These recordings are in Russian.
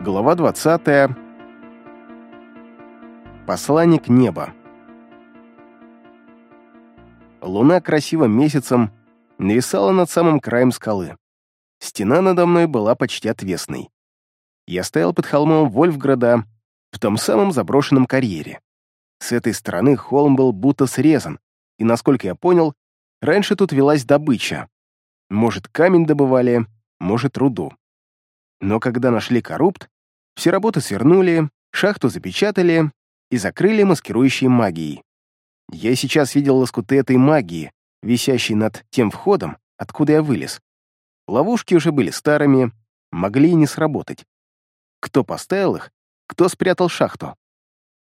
Глава 20. Посланник неба. Луна красивым месяцем нависала над самым краем скалы. Стена надо мной была почти отвесной. Я стоял под холмом Вольфграда в том самом заброшенном карьере. С этой стороны холм был будто срезан, и, насколько я понял, раньше тут велась добыча. Может, камень добывали, может, руду. Но когда нашли коррупт, все работы свернули, шахту запечатали и закрыли маскирующей магией. Я сейчас видел лоскуты этой магии, висящей над тем входом, откуда я вылез. Ловушки уже были старыми, могли и не сработать. Кто поставил их, кто спрятал шахту?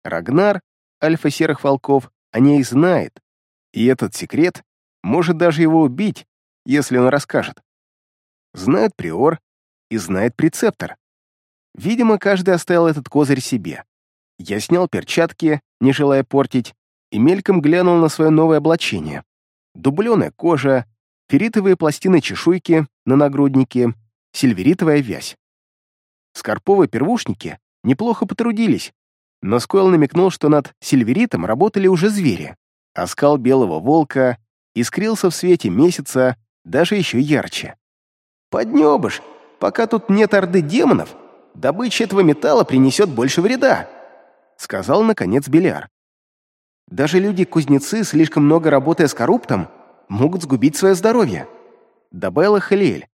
Рагнар, альфа серых волков, о ней знает, и этот секрет может даже его убить, если он расскажет. Знает приор и знает прецептор. Видимо, каждый оставил этот козырь себе. Я снял перчатки, не желая портить, и мельком глянул на свое новое облачение. Дубленая кожа, ферритовые пластины-чешуйки на нагруднике, сильверитовая вязь. Скорповые первушники неплохо потрудились, но Скойл намекнул, что над сильверитом работали уже звери. Оскал белого волка искрился в свете месяца даже еще ярче. «Поднебыш, пока тут нет орды демонов, добыча этого металла принесет больше вреда», сказал, наконец, Беляр. «Даже люди-кузнецы, слишком много работая с корруптом, могут сгубить свое здоровье», добавила Халиэль.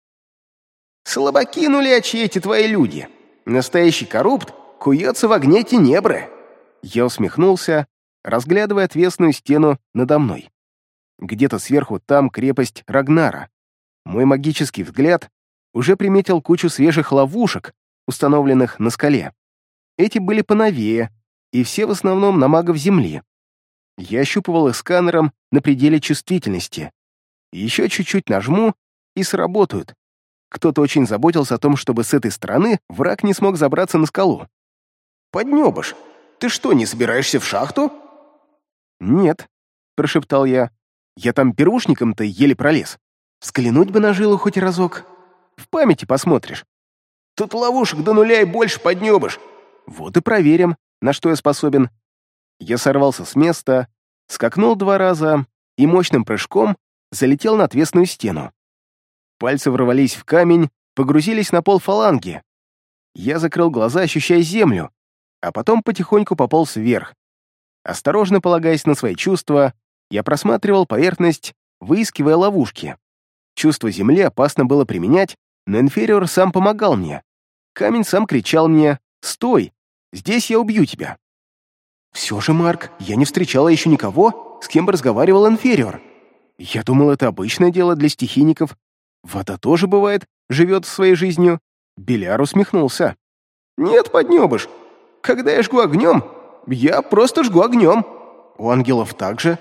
«Слабаки нулячи эти твои люди. Настоящий коррупт куется в огне тенебры». Я усмехнулся, разглядывая отвесную стену надо мной. Где-то сверху там крепость Рагнара. Мой магический взгляд уже приметил кучу свежих ловушек, установленных на скале. Эти были поновее, и все в основном на магов Земли. Я ощупывал их сканером на пределе чувствительности. Еще чуть-чуть нажму, и сработают. Кто-то очень заботился о том, чтобы с этой стороны враг не смог забраться на скалу. «Поднебыш, ты что, не собираешься в шахту?» «Нет», — прошептал я. «Я там пирушником-то еле пролез. Взглянуть бы на жилу хоть разок. В памяти посмотришь. Тут ловушек до нуля и больше поднебыш. Вот и проверим, на что я способен». Я сорвался с места, скакнул два раза и мощным прыжком залетел на отвесную стену. Пальцы ворвались в камень, погрузились на пол фаланги. Я закрыл глаза, ощущая землю, а потом потихоньку пополз вверх, Осторожно полагаясь на свои чувства, я просматривал поверхность, выискивая ловушки. Чувство земли опасно было применять, но инфериор сам помогал мне. Камень сам кричал мне «Стой! Здесь я убью тебя!» «Все же, Марк, я не встречала еще никого, с кем бы разговаривал инфериор. Я думал, это обычное дело для стихийников. Вода тоже, бывает, живет своей жизнью». Беляр усмехнулся. «Нет, поднебыш. Когда я жгу огнем, я просто жгу огнем. У ангелов также.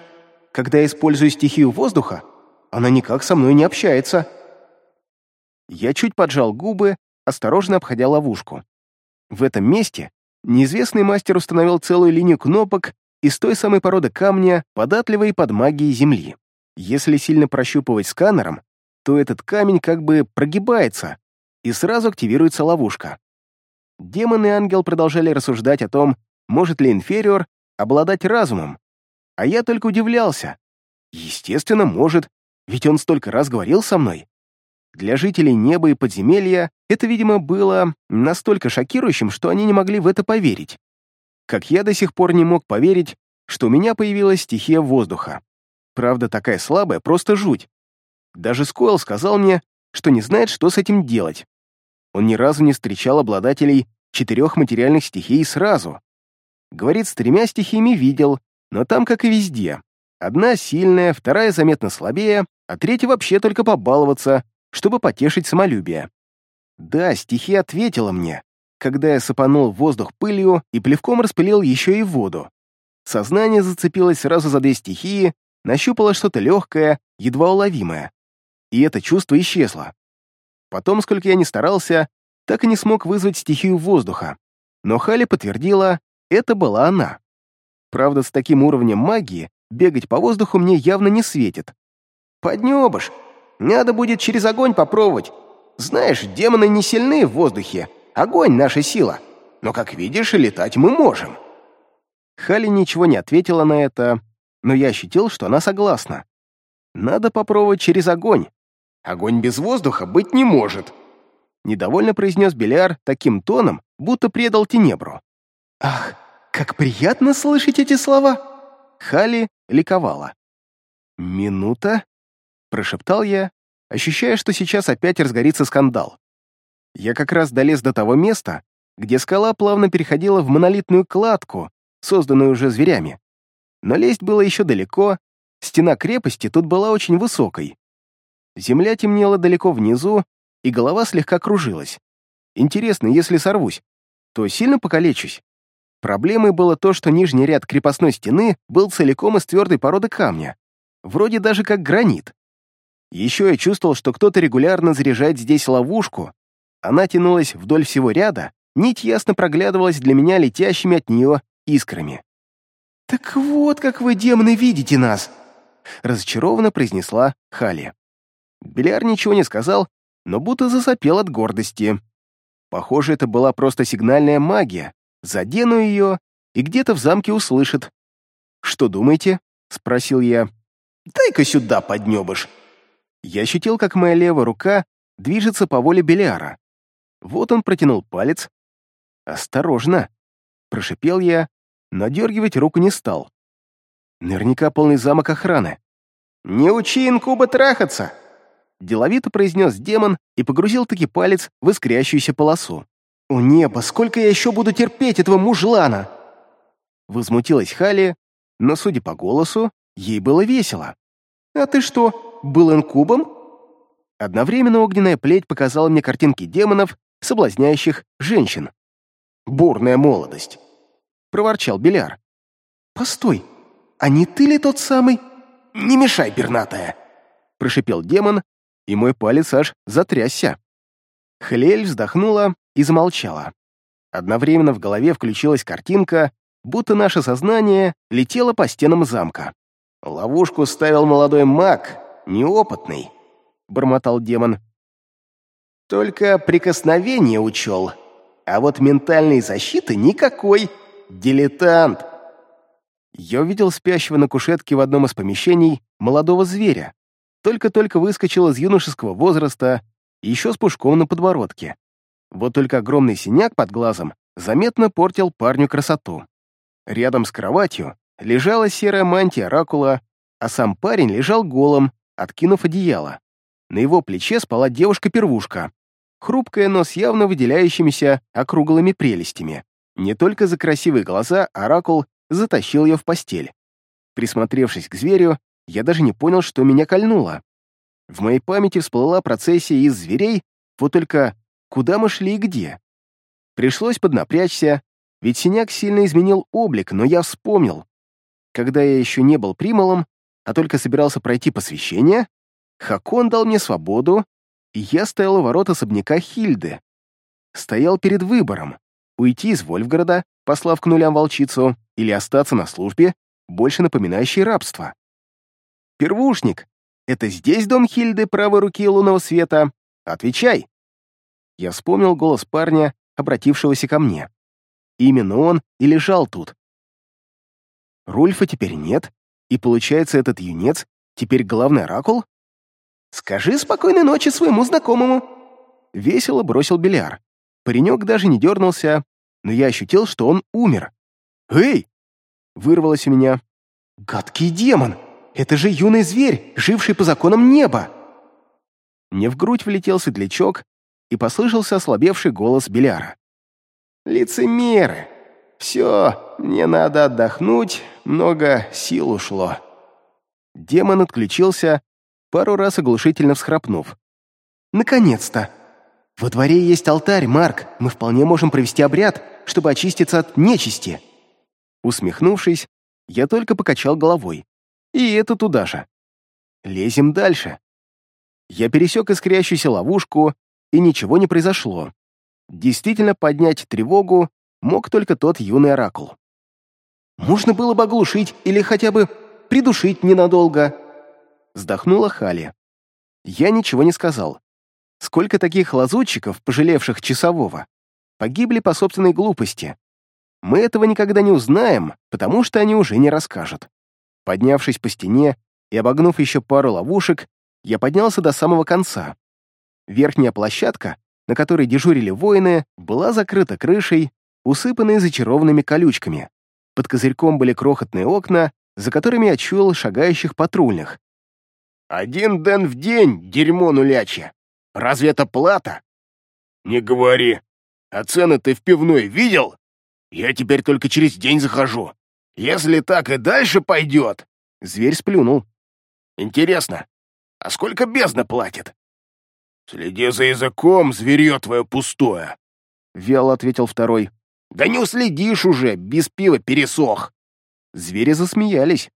Когда я использую стихию воздуха, она никак со мной не общается. Я чуть поджал губы, осторожно обходя ловушку. В этом месте неизвестный мастер установил целую линию кнопок из той самой породы камня, податливой под магией Земли. Если сильно прощупывать сканером, то этот камень как бы прогибается, и сразу активируется ловушка. Демон и ангел продолжали рассуждать о том, может ли инфериор обладать разумом. А я только удивлялся. Естественно, может, ведь он столько раз говорил со мной. Для жителей неба и подземелья это, видимо, было настолько шокирующим, что они не могли в это поверить. Как я до сих пор не мог поверить, что у меня появилась стихия воздуха. Правда, такая слабая, просто жуть. Даже Скойл сказал мне, что не знает, что с этим делать. Он ни разу не встречал обладателей четырех материальных стихий сразу. Говорит, с тремя стихиями видел, но там, как и везде. Одна сильная, вторая заметно слабее, а третья вообще только побаловаться, чтобы потешить самолюбие. Да, стихия ответила мне, когда я сыпанул воздух пылью и плевком распылил еще и воду. Сознание зацепилось сразу за две стихии, нащупало что-то легкое, едва уловимое. И это чувство исчезло. Потом, сколько я ни старался, так и не смог вызвать стихию воздуха. Но Хали подтвердила, это была она. Правда, с таким уровнем магии бегать по воздуху мне явно не светит. «Поднебыш, надо будет через огонь попробовать. Знаешь, демоны не сильны в воздухе, Огонь — наша сила. Но, как видишь, летать мы можем». Хали ничего не ответила на это, но я ощутил, что она согласна. Надо попробовать через огонь. Огонь без воздуха быть не может. Недовольно произнес Беляр таким тоном, будто предал Тенебру. «Ах, как приятно слышать эти слова!» Хали ликовала. «Минута?» — прошептал я, ощущая, что сейчас опять разгорится скандал. Я как раз долез до того места, где скала плавно переходила в монолитную кладку, созданную уже зверями. Но лезть было еще далеко, стена крепости тут была очень высокой. Земля темнела далеко внизу, и голова слегка кружилась. Интересно, если сорвусь, то сильно покалечусь. Проблемой было то, что нижний ряд крепостной стены был целиком из твердой породы камня, вроде даже как гранит. Еще я чувствовал, что кто-то регулярно заряжает здесь ловушку. Она тянулась вдоль всего ряда, нить ясно проглядывалась для меня летящими от нее искрами. «Так вот, как вы, демоны, видите нас!» разочарованно произнесла Хали. Беляр ничего не сказал, но будто засопел от гордости. Похоже, это была просто сигнальная магия. Задену ее, и где-то в замке услышит. «Что думаете?» — спросил я. «Дай-ка сюда, поднебыш!» Я ощутил, как моя левая рука движется по воле Белиара. Вот он протянул палец. «Осторожно!» — прошипел я, но дергивать руку не стал. Наверняка полный замок охраны. «Не учи инкуба трахаться!» Деловито произнес демон и погрузил таки палец в искрящуюся полосу. «О небо, сколько я еще буду терпеть этого мужлана!» Возмутилась Хали, но, судя по голосу, ей было весело. «А ты что, был инкубом?» Одновременно огненная плеть показала мне картинки демонов, соблазняющих женщин. «Бурная молодость!» — проворчал Беляр. «Постой, а не ты ли тот самый?» «Не мешай, пернатая!» — прошипел демон, и мой палец аж затрясся. Хлель вздохнула и замолчала. Одновременно в голове включилась картинка, будто наше сознание летело по стенам замка. «Ловушку ставил молодой маг, неопытный», — бормотал демон. «Только прикосновение учел, а вот ментальной защиты никакой. Дилетант!» Я увидел спящего на кушетке в одном из помещений молодого зверя, только-только выскочил из юношеского возраста, еще с пушком на подбородке. Вот только огромный синяк под глазом заметно портил парню красоту. Рядом с кроватью лежала серая мантия оракула, а сам парень лежал голым, откинув одеяло. На его плече спала девушка-первушка, хрупкая, но с явно выделяющимися округлыми прелестями. Не только за красивые глаза оракул затащил ее в постель. Присмотревшись к зверю, я даже не понял, что меня кольнуло. В моей памяти всплыла процессия из зверей, вот только куда мы шли и где. Пришлось поднапрячься, ведь синяк сильно изменил облик, но я вспомнил. Когда я еще не был примолом, а только собирался пройти посвящение, Хакон дал мне свободу, и я стоял у ворот особняка Хильды. Стоял перед выбором — уйти из Вольфгорода, послав к нулям волчицу, или остаться на службе, больше напоминающей рабство. «Первушник, это здесь дом Хильды правой руки лунного света? Отвечай!» Я вспомнил голос парня, обратившегося ко мне. Именно он и лежал тут. Рульфа теперь нет, и получается, этот юнец теперь главный оракул? «Скажи спокойной ночи своему знакомому!» Весело бросил Беляр. Паренек даже не дернулся, но я ощутил, что он умер. «Эй!» — вырвалось у меня. «Гадкий демон! Это же юный зверь, живший по законам неба!» Мне в грудь влетел светлячок, и послышался ослабевший голос Беляра. «Лицемеры! Все, мне надо отдохнуть, много сил ушло». Демон отключился, пару раз оглушительно всхрапнув. «Наконец-то! Во дворе есть алтарь, Марк, мы вполне можем провести обряд, чтобы очиститься от нечисти!» Усмехнувшись, я только покачал головой. И это туда же. Лезем дальше. Я пересек искрящуюся ловушку, и ничего не произошло. Действительно поднять тревогу мог только тот юный оракул. «Можно было бы оглушить или хотя бы придушить ненадолго», вздохнула Хали. Я ничего не сказал. Сколько таких лазутчиков, пожалевших часового? погибли по собственной глупости. Мы этого никогда не узнаем, потому что они уже не расскажут. Поднявшись по стене и обогнув еще пару ловушек, я поднялся до самого конца. Верхняя площадка, на которой дежурили воины, была закрыта крышей, усыпанной зачарованными колючками. Под козырьком были крохотные окна, за которыми я чуял шагающих патрульных. «Один ден в день, дерьмо нулячье! Разве это плата?» «Не говори. А цены ты в пивной видел? Я теперь только через день захожу. Если так и дальше пойдет...» Зверь сплюнул. «Интересно, а сколько бездна платит?» «Следи за языком, зверье твое пустое!» Вяло ответил второй. «Да не уследишь уже, без пива пересох!» Звери засмеялись.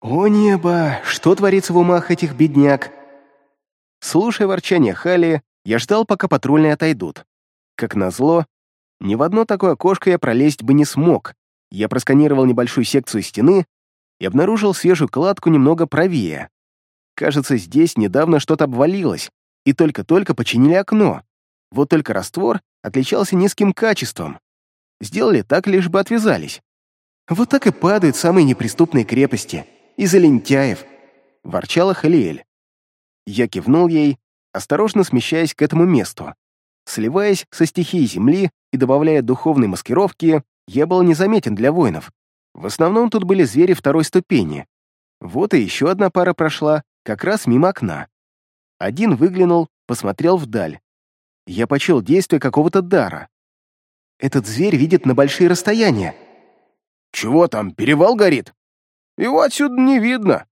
«О небо, что творится в умах этих бедняк?» Слушая ворчание Хали, я ждал, пока патрульные отойдут. Как назло, ни в одно такое окошко я пролезть бы не смог. Я просканировал небольшую секцию стены и обнаружил свежую кладку немного правее. Кажется, здесь недавно что-то обвалилось, и только-только починили окно. Вот только раствор отличался низким качеством. Сделали так, лишь бы отвязались. «Вот так и падают самые неприступные крепости. Из-за лентяев», — ворчала Халиэль. Я кивнул ей, осторожно смещаясь к этому месту. Сливаясь со стихией земли и добавляя духовной маскировки, я был незаметен для воинов. В основном тут были звери второй ступени. Вот и еще одна пара прошла, как раз мимо окна. Один выглянул, посмотрел вдаль. Я почел действие какого-то дара. «Этот зверь видит на большие расстояния», «Чего там, перевал горит?» «Его отсюда не видно.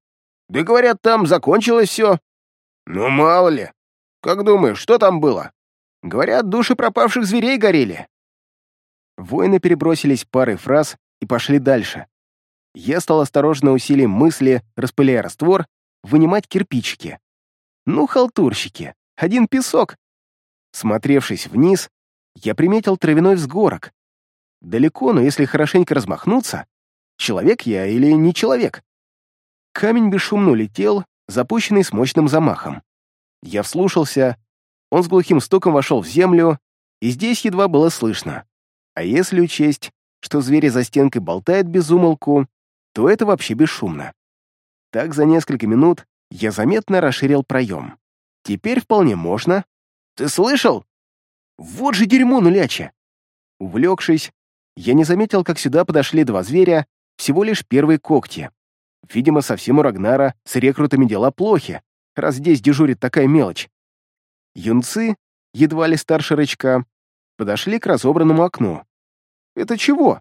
Да говорят, там закончилось все». «Ну, мало ли. Как думаешь, что там было?» «Говорят, души пропавших зверей горели». Воины перебросились парой фраз и пошли дальше. Я стал осторожно усилием мысли, распыляя раствор, вынимать кирпичики. Ну, халтурщики, один песок. Смотревшись вниз, я приметил травяной взгорок, Далеко, но если хорошенько размахнуться, человек я или не человек? Камень бесшумно улетел, запущенный с мощным замахом. Я вслушался, он с глухим стуком вошел в землю, и здесь едва было слышно. А если учесть, что звери за стенкой болтают без умолку, то это вообще бесшумно. Так за несколько минут я заметно расширил проем. Теперь вполне можно. Ты слышал? Вот же дерьмо нуляча! Увлекшись, я не заметил, как сюда подошли два зверя, всего лишь первые когти. Видимо, совсем у Рагнара с рекрутами дела плохи, раз здесь дежурит такая мелочь. Юнцы, едва ли старше рычка, подошли к разобранному окну. «Это чего?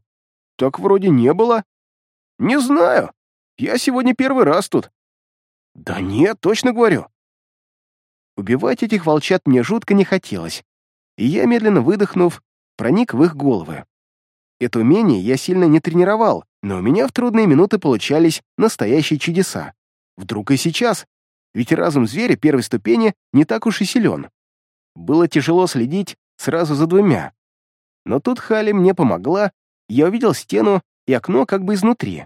Так вроде не было». «Не знаю. Я сегодня первый раз тут». «Да нет, точно говорю». Убивать этих волчат мне жутко не хотелось, и я, медленно выдохнув, проник в их головы. Это умение я сильно не тренировал, но у меня в трудные минуты получались настоящие чудеса. Вдруг и сейчас, ведь разум зверя первой ступени не так уж и силен. Было тяжело следить сразу за двумя. Но тут Хали мне помогла, я увидел стену и окно как бы изнутри.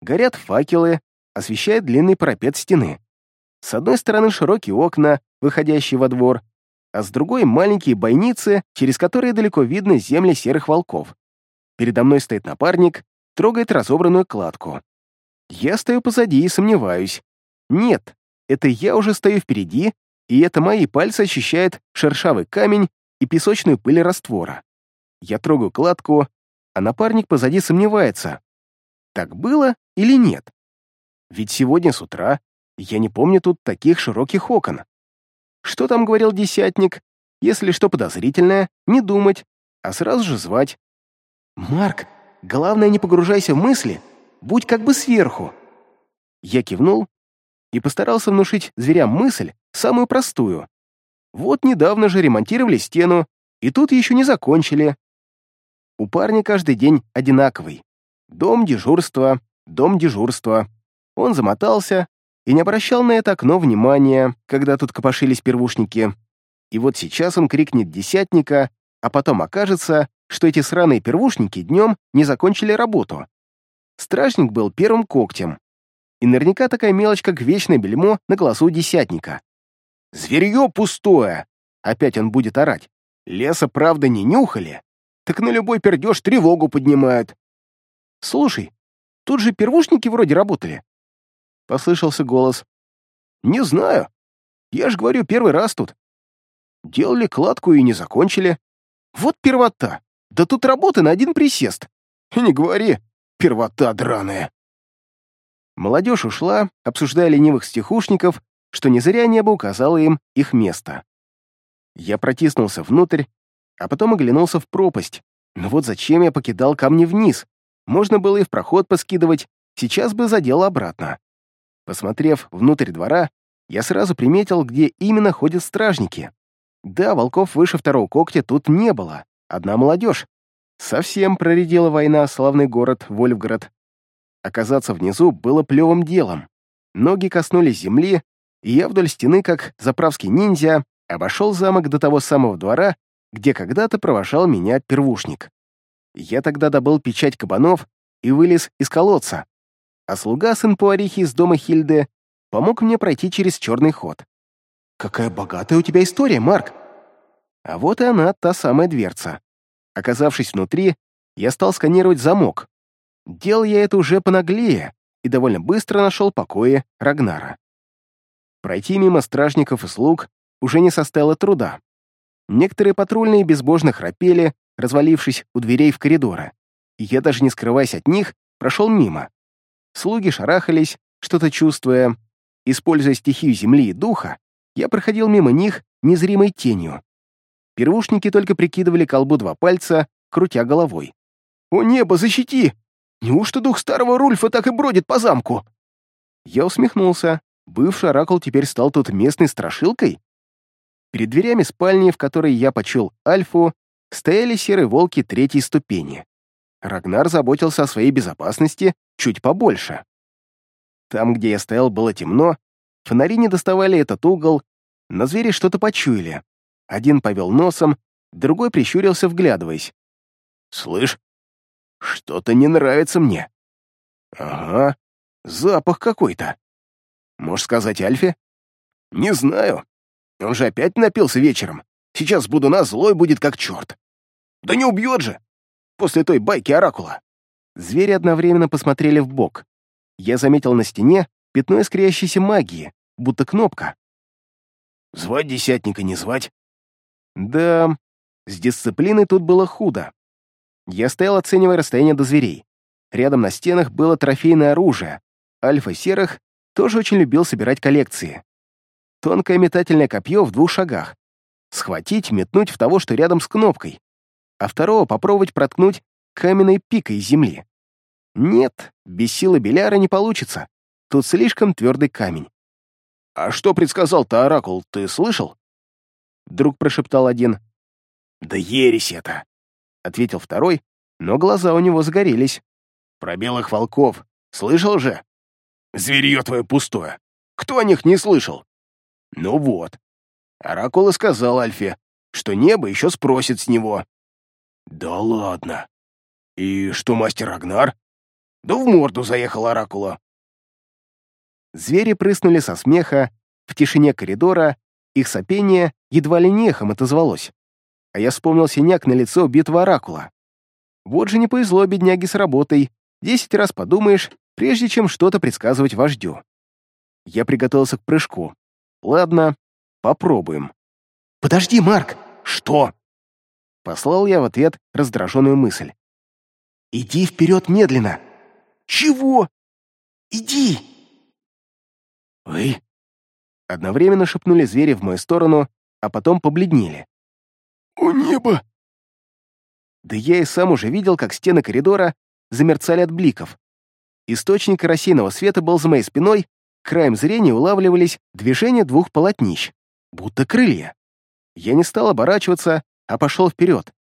Горят факелы, освещает длинный парапет стены. С одной стороны широкие окна, выходящие во двор, а с другой — маленькие бойницы, через которые далеко видно земли серых волков. Передо мной стоит напарник, трогает разобранную кладку. Я стою позади и сомневаюсь. Нет, это я уже стою впереди, и это мои пальцы ощущают шершавый камень и песочную пыль раствора. Я трогаю кладку, а напарник позади сомневается. Так было или нет? Ведь сегодня с утра я не помню тут таких широких окон. Что там говорил десятник? Если что подозрительное, не думать, а сразу же звать. «Марк, главное, не погружайся в мысли, будь как бы сверху». Я кивнул и постарался внушить зверям мысль, самую простую. Вот недавно же ремонтировали стену, и тут еще не закончили. У парня каждый день одинаковый. Дом дежурства, дом дежурства. Он замотался и не обращал на это окно внимания, когда тут копошились первушники. И вот сейчас он крикнет десятника, а потом окажется, что эти сраные первушники днем не закончили работу. Стражник был первым когтем. И наверняка такая мелочь, как вечное бельмо на глазу десятника. «Зверье пустое!» — опять он будет орать. Леса, правда, не нюхали, так на любой пердеж тревогу поднимают. Слушай, тут же первушники вроде работали. Послышался голос. Не знаю. Я ж говорю, первый раз тут. Делали кладку и не закончили. Вот первота. Да тут работы на один присест. Не говори, первота драная. Молодежь ушла, обсуждая ленивых стихушников, что не зря небо указало им их место. Я протиснулся внутрь, а потом оглянулся в пропасть. Но вот зачем я покидал камни вниз? Можно было и в проход поскидывать, сейчас бы задел обратно. Посмотрев внутрь двора, я сразу приметил, где именно ходят стражники. Да, волков выше второго когтя тут не было, одна молодежь. Совсем проредила война славный город Вольфград. Оказаться внизу было плевым делом. Ноги коснулись земли, и я вдоль стены, как заправский ниндзя, обошел замок до того самого двора, где когда-то провожал меня первушник. Я тогда добыл печать кабанов и вылез из колодца, а слуга, сын поварихи из дома Хильды, помог мне пройти через черный ход. «Какая богатая у тебя история, Марк!» А вот и она, та самая дверца. Оказавшись внутри, я стал сканировать замок. Делал я это уже понаглее и довольно быстро нашел покои Рагнара. Пройти мимо стражников и слуг уже не составило труда. Некоторые патрульные безбожно храпели, развалившись у дверей в коридоры, и я, даже не скрываясь от них, прошел мимо. Слуги шарахались, что-то чувствуя. Используя стихию земли и духа, я проходил мимо них незримой тенью. Первушники только прикидывали колбу два пальца, крутя головой. «О небо, защити! Неужто дух старого Рульфа так и бродит по замку?» Я усмехнулся. Бывший оракул теперь стал тут местной страшилкой? Перед дверями спальни, в которой я почел Альфу, стояли серые волки третьей ступени. Рагнар заботился о своей безопасности чуть побольше. Там, где я стоял, было темно, фонари не доставали этот угол, но звери что-то почуяли. Один повел носом, другой прищурился, вглядываясь. «Слышь, что-то не нравится мне». «Ага, запах какой-то». «Можешь сказать Альфе?» «Не знаю. Он же опять напился вечером. Сейчас буду на злой будет как черт. Да не убьет же! После той байки Оракула. Звери одновременно посмотрели в бок. Я заметил на стене пятно искрящейся магии, будто кнопка. Звать десятника не звать? Да, с дисциплиной тут было худо. Я стоял, оценивая расстояние до зверей. Рядом на стенах было трофейное оружие. Альфа Серых тоже очень любил собирать коллекции. Тонкое метательное копье в двух шагах. Схватить, метнуть в того, что рядом с кнопкой. А второго попробовать проткнуть каменной пикой земли. Нет, без силы Беляра не получится. Тут слишком твердый камень. «А что предсказал-то Оракул, ты слышал?» Друг прошептал один. «Да ересь это!» — ответил второй, но глаза у него загорелись. «Про белых волков. Слышал же? Зверье твое пустое. Кто о них не слышал? Ну вот. Оракул и сказал Альфе, что небо еще спросит с него. Да ладно. И что мастер Рагнар? Да в морду заехал Оракула. Звери прыснули со смеха, в тишине коридора их сопение едва ли не эхом отозвалось. А я вспомнил синяк на лицо убитого Оракула. Вот же не повезло бедняге с работой. Десять раз подумаешь, прежде чем что-то предсказывать вождю. Я приготовился к прыжку. Ладно, попробуем. «Подожди, Марк!» «Что?» Послал я в ответ раздраженную мысль. «Иди вперед медленно!» «Чего?» «Иди!» «Эй!» Одновременно шепнули звери в мою сторону, а потом побледнели. «О небо!» Да я и сам уже видел, как стены коридора замерцали от бликов. Источник рассеянного света был за моей спиной, краем зрения улавливались движения двух полотнищ, будто крылья. Я не стал оборачиваться, а пошел вперед.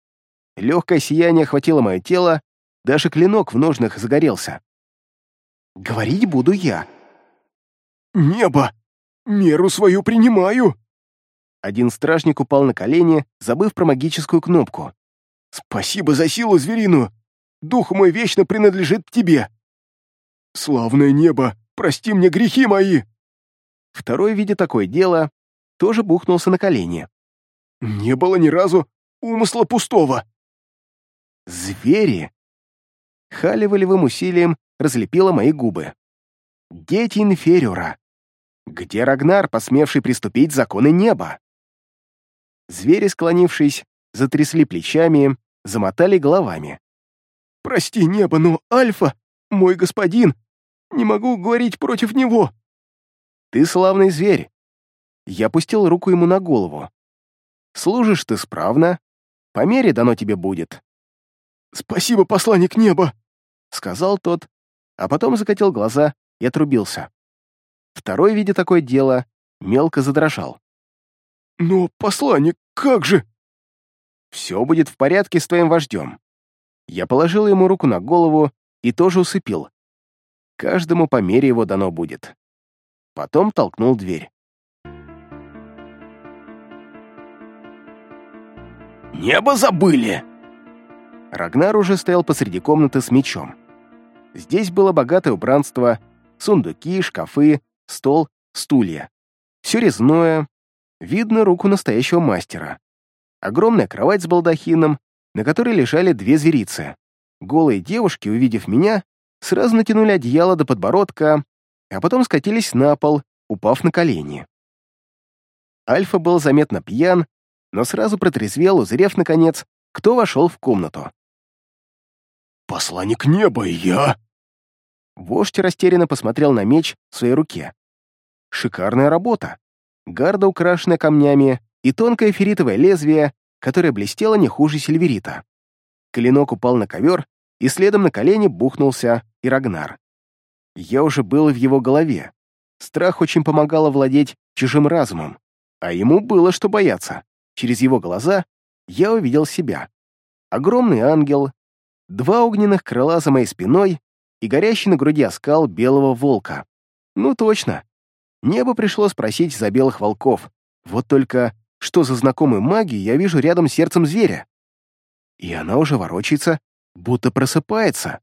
Легкое сияние охватило мое тело, даже клинок в ножнах загорелся. «Говорить буду я». «Небо! Меру свою принимаю!» Один стражник упал на колени, забыв про магическую кнопку. «Спасибо за силу звериную! Дух мой вечно принадлежит тебе!» «Славное небо! Прости мне грехи мои!» Второй, видя такое дело, тоже бухнулся на колени. «Не было ни разу, умысла пустого». «Звери!» Хали волевым усилием разлепила мои губы. «Дети инфериора! Где Рагнар, посмевший приступить законы неба?» Звери, склонившись, затрясли плечами, замотали головами. «Прости, небо, но Альфа, мой господин, не могу говорить против него». «Ты славный зверь!» Я пустил руку ему на голову. «Служишь ты справно, по мере дано тебе будет». «Спасибо, посланник неба!» — сказал тот, а потом закатил глаза и отрубился. Второй, видя такое дело, мелко задрожал. «Но, посланник, как же?» «Все будет в порядке с твоим вождем». Я положил ему руку на голову и тоже усыпил. Каждому по мере его дано будет. Потом толкнул дверь. «Небо забыли!» Рагнар уже стоял посреди комнаты с мечом. Здесь было богатое убранство, сундуки, шкафы, стол, стулья. Все резное, видно руку настоящего мастера. Огромная кровать с балдахином, на которой лежали две зверицы. Голые девушки, увидев меня, сразу натянули одеяло до подбородка, а потом скатились на пол, упав на колени. Альфа был заметно пьян, но сразу протрезвел, узрев, наконец, кто вошел в комнату. «Посланник неба, и я!» Вождь растерянно посмотрел на меч в своей руке. Шикарная работа. Гарда, украшенная камнями, и тонкое ферритовое лезвие, которое блестело не хуже сильверита. Клинок упал на ковер, и следом на колени бухнулся и Рагнар. Я уже был в его голове. Страх очень помогал овладеть чужим разумом, а ему было что бояться. Через его глаза я увидел себя. Огромный ангел, два огненных крыла за моей спиной и горящий на груди оскал белого волка. Ну точно. Небо пришло спросить за белых волков. Вот только что за знакомую магию я вижу рядом с сердцем зверя? И она уже ворочается, будто просыпается.